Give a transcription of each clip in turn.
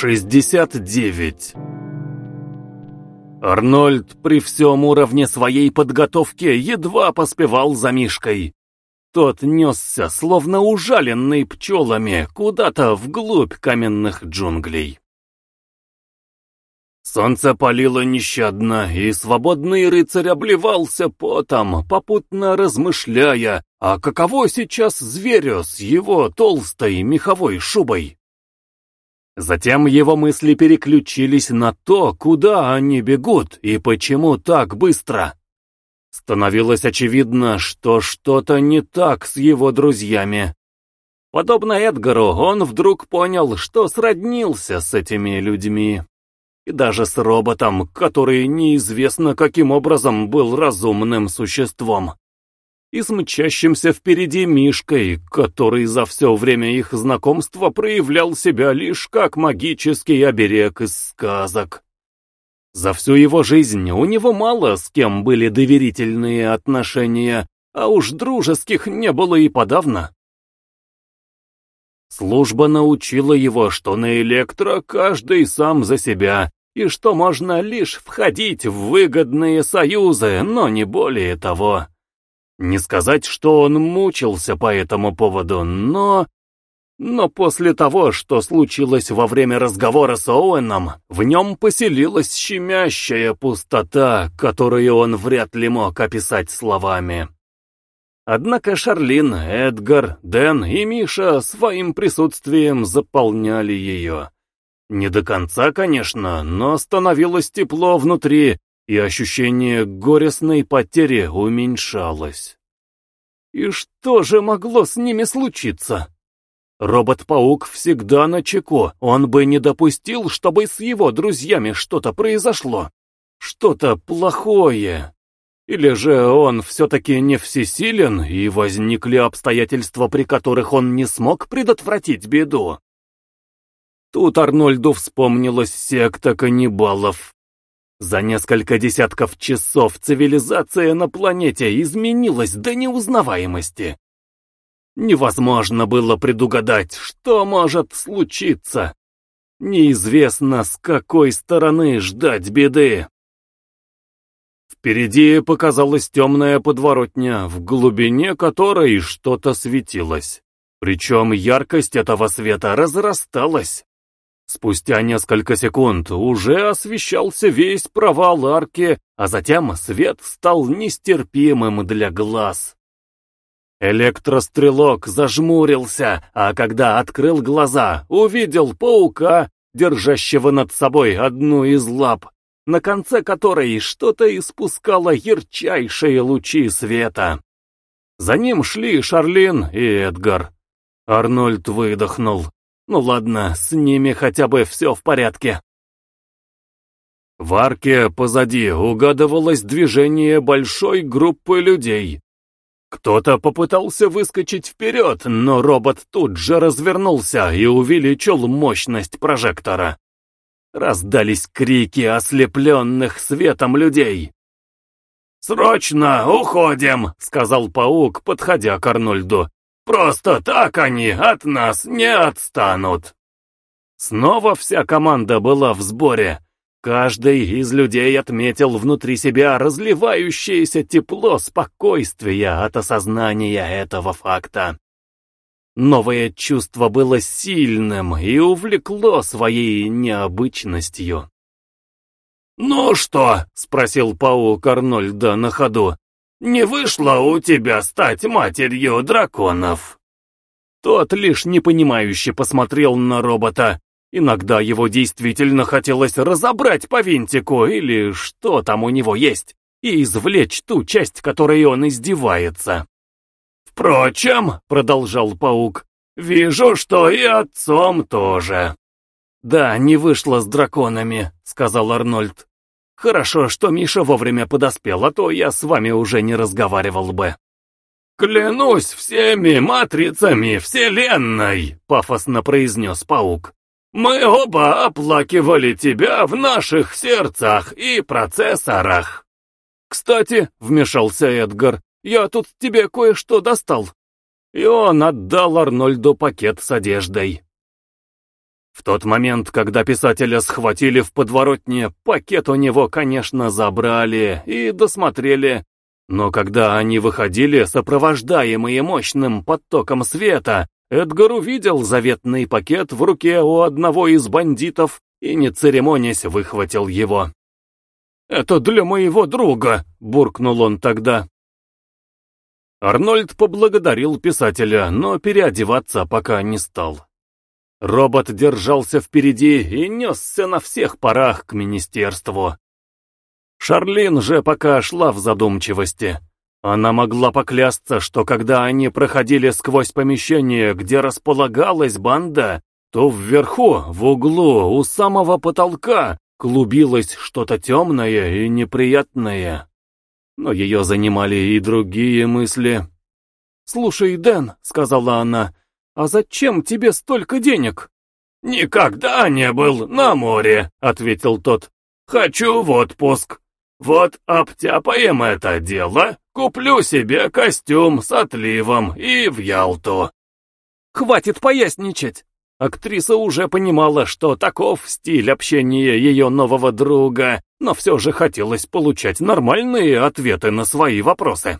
69 Арнольд при всем уровне своей подготовки едва поспевал за Мишкой. Тот несся, словно ужаленный пчелами, куда-то вглубь каменных джунглей. Солнце палило нещадно, и свободный рыцарь обливался потом, попутно размышляя, а каково сейчас зверю с его толстой меховой шубой. Затем его мысли переключились на то, куда они бегут и почему так быстро. Становилось очевидно, что что-то не так с его друзьями. Подобно Эдгару, он вдруг понял, что сроднился с этими людьми. И даже с роботом, который неизвестно каким образом был разумным существом и с мчащимся впереди Мишкой, который за все время их знакомства проявлял себя лишь как магический оберег из сказок. За всю его жизнь у него мало с кем были доверительные отношения, а уж дружеских не было и подавно. Служба научила его, что на электро каждый сам за себя, и что можно лишь входить в выгодные союзы, но не более того. Не сказать, что он мучился по этому поводу, но... Но после того, что случилось во время разговора с Оуэном, в нем поселилась щемящая пустота, которую он вряд ли мог описать словами. Однако Шарлин, Эдгар, Дэн и Миша своим присутствием заполняли ее. Не до конца, конечно, но становилось тепло внутри, и ощущение горестной потери уменьшалось. И что же могло с ними случиться? Робот-паук всегда на чеку, он бы не допустил, чтобы с его друзьями что-то произошло. Что-то плохое. Или же он все-таки не всесилен, и возникли обстоятельства, при которых он не смог предотвратить беду. Тут Арнольду вспомнилась секта каннибалов. За несколько десятков часов цивилизация на планете изменилась до неузнаваемости. Невозможно было предугадать, что может случиться. Неизвестно, с какой стороны ждать беды. Впереди показалась темная подворотня, в глубине которой что-то светилось. Причем яркость этого света разрасталась. Спустя несколько секунд уже освещался весь провал арки, а затем свет стал нестерпимым для глаз. Электрострелок зажмурился, а когда открыл глаза, увидел паука, держащего над собой одну из лап, на конце которой что-то испускало ярчайшие лучи света. За ним шли Шарлин и Эдгар. Арнольд выдохнул. Ну ладно, с ними хотя бы все в порядке. В арке позади угадывалось движение большой группы людей. Кто-то попытался выскочить вперед, но робот тут же развернулся и увеличил мощность прожектора. Раздались крики ослепленных светом людей. «Срочно уходим!» — сказал паук, подходя к Арнольду. Просто так они от нас не отстанут. Снова вся команда была в сборе. Каждый из людей отметил внутри себя разливающееся тепло спокойствия от осознания этого факта. Новое чувство было сильным и увлекло своей необычностью. «Ну что?» — спросил паук Арнольда на ходу. Не вышло у тебя стать матерью драконов!» Тот лишь непонимающе посмотрел на робота. Иногда его действительно хотелось разобрать по винтику или что там у него есть, и извлечь ту часть, которой он издевается. «Впрочем», — продолжал паук, — «вижу, что и отцом тоже». «Да, не вышло с драконами», — сказал Арнольд. Хорошо, что Миша вовремя подоспел, а то я с вами уже не разговаривал бы. «Клянусь всеми матрицами Вселенной!» — пафосно произнес паук. «Мы оба оплакивали тебя в наших сердцах и процессорах!» «Кстати», — вмешался Эдгар, — «я тут тебе кое-что достал». И он отдал Арнольду пакет с одеждой. В тот момент, когда писателя схватили в подворотне, пакет у него, конечно, забрали и досмотрели. Но когда они выходили, сопровождаемые мощным потоком света, Эдгар увидел заветный пакет в руке у одного из бандитов и, не церемонясь, выхватил его. «Это для моего друга», — буркнул он тогда. Арнольд поблагодарил писателя, но переодеваться пока не стал. Робот держался впереди и несся на всех парах к министерству. Шарлин же пока шла в задумчивости. Она могла поклясться, что когда они проходили сквозь помещение, где располагалась банда, то вверху, в углу, у самого потолка, клубилось что-то темное и неприятное. Но ее занимали и другие мысли. «Слушай, Дэн», — сказала она, «А зачем тебе столько денег?» «Никогда не был на море», — ответил тот. «Хочу в отпуск. Вот обтяпаем это дело, куплю себе костюм с отливом и в Ялту». «Хватит поясничать!» Актриса уже понимала, что таков стиль общения ее нового друга, но все же хотелось получать нормальные ответы на свои вопросы.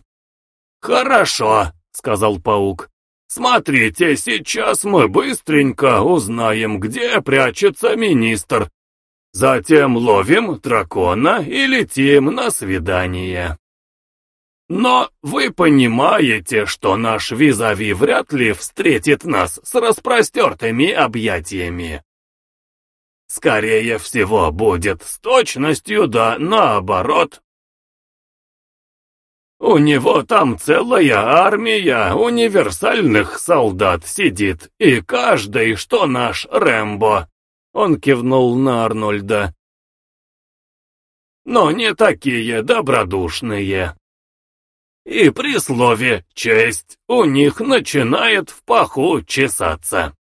«Хорошо», — сказал паук. Смотрите, сейчас мы быстренько узнаем, где прячется министр. Затем ловим дракона и летим на свидание. Но вы понимаете, что наш визави вряд ли встретит нас с распростертыми объятиями. Скорее всего, будет с точностью да наоборот. У него там целая армия универсальных солдат сидит, и каждый, что наш Рэмбо. Он кивнул на Арнольда. Но не такие добродушные. И при слове «честь» у них начинает в паху чесаться.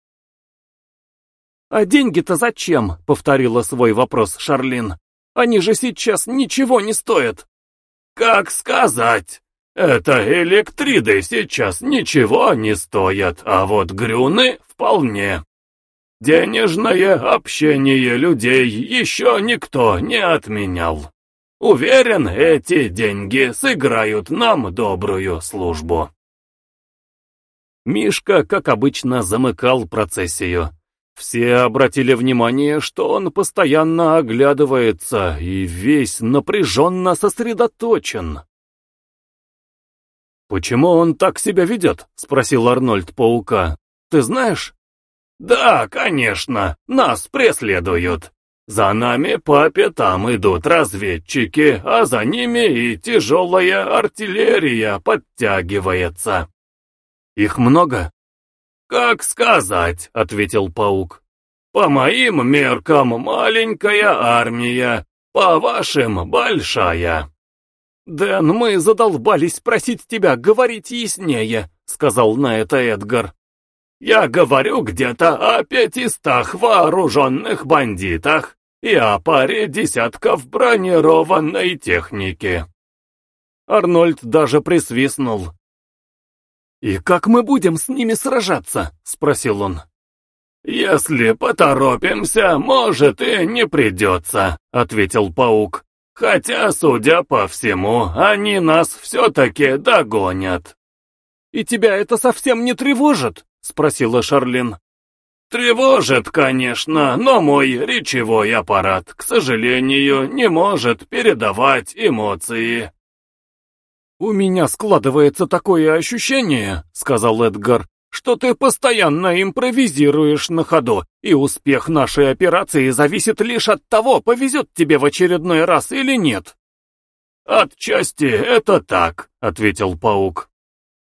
«А деньги-то зачем?» — повторила свой вопрос Шарлин. «Они же сейчас ничего не стоят». Как сказать? Это электриды сейчас ничего не стоят, а вот грюны вполне. Денежное общение людей еще никто не отменял. Уверен, эти деньги сыграют нам добрую службу. Мишка, как обычно, замыкал процессию. Все обратили внимание, что он постоянно оглядывается и весь напряженно сосредоточен. «Почему он так себя ведет?» — спросил Арнольд паука. «Ты знаешь?» «Да, конечно, нас преследуют. За нами по пятам идут разведчики, а за ними и тяжелая артиллерия подтягивается». «Их много?» «Как сказать», — ответил паук. «По моим меркам маленькая армия, по вашим большая». «Дэн, мы задолбались просить тебя говорить яснее», — сказал на это Эдгар. «Я говорю где-то о пятистах вооруженных бандитах и о паре десятков бронированной техники». Арнольд даже присвистнул. «И как мы будем с ними сражаться?» — спросил он. «Если поторопимся, может и не придется», — ответил паук. «Хотя, судя по всему, они нас все-таки догонят». «И тебя это совсем не тревожит?» — спросила Шарлин. «Тревожит, конечно, но мой речевой аппарат, к сожалению, не может передавать эмоции. «У меня складывается такое ощущение», — сказал Эдгар, «что ты постоянно импровизируешь на ходу, и успех нашей операции зависит лишь от того, повезет тебе в очередной раз или нет». «Отчасти это так», — ответил паук.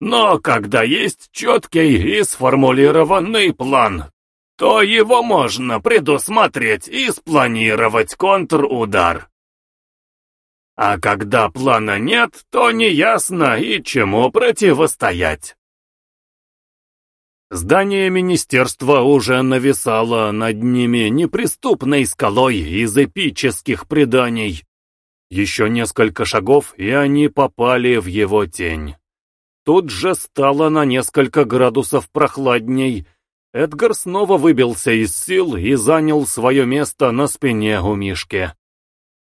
«Но когда есть четкий и сформулированный план, то его можно предусмотреть и спланировать контрудар. А когда плана нет, то неясно и чему противостоять. Здание министерства уже нависало над ними неприступной скалой из эпических преданий. Еще несколько шагов, и они попали в его тень. Тут же стало на несколько градусов прохладней. Эдгар снова выбился из сил и занял свое место на спине у Мишки.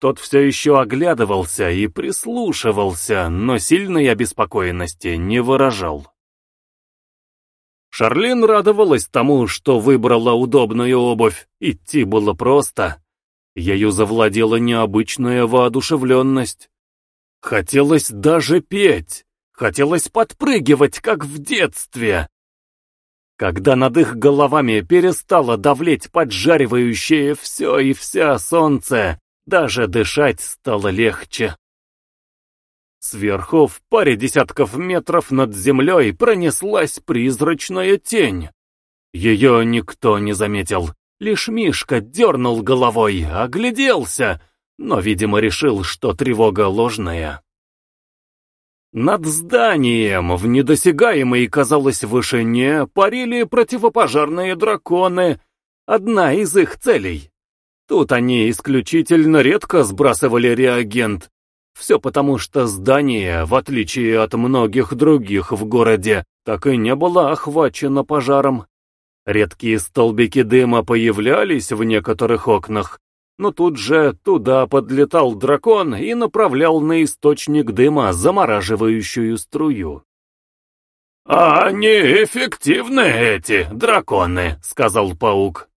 Тот все еще оглядывался и прислушивался, но сильной обеспокоенности не выражал. Шарлин радовалась тому, что выбрала удобную обувь. Идти было просто. Ею завладела необычная воодушевленность. Хотелось даже петь, хотелось подпрыгивать, как в детстве. Когда над их головами перестало давлеть поджаривающее все и вся солнце, даже дышать стало легче. Сверху, в паре десятков метров над землей, пронеслась призрачная тень. Ее никто не заметил. Лишь Мишка дернул головой, огляделся, но, видимо, решил, что тревога ложная. Над зданием, в недосягаемой, казалось, вышине, парили противопожарные драконы, одна из их целей. Тут они исключительно редко сбрасывали реагент. Все потому, что здание, в отличие от многих других в городе, так и не было охвачено пожаром. Редкие столбики дыма появлялись в некоторых окнах, но тут же туда подлетал дракон и направлял на источник дыма замораживающую струю. «А они эффективны, эти драконы», — сказал паук.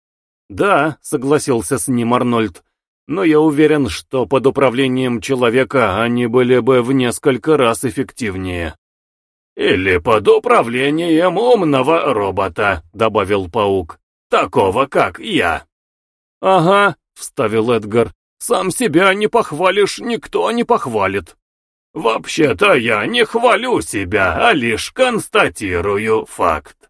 «Да», — согласился с ним Арнольд, «но я уверен, что под управлением человека они были бы в несколько раз эффективнее». «Или под управлением умного робота», — добавил паук, «такого, как я». «Ага», — вставил Эдгар, «сам себя не похвалишь, никто не похвалит». «Вообще-то я не хвалю себя, а лишь констатирую факт».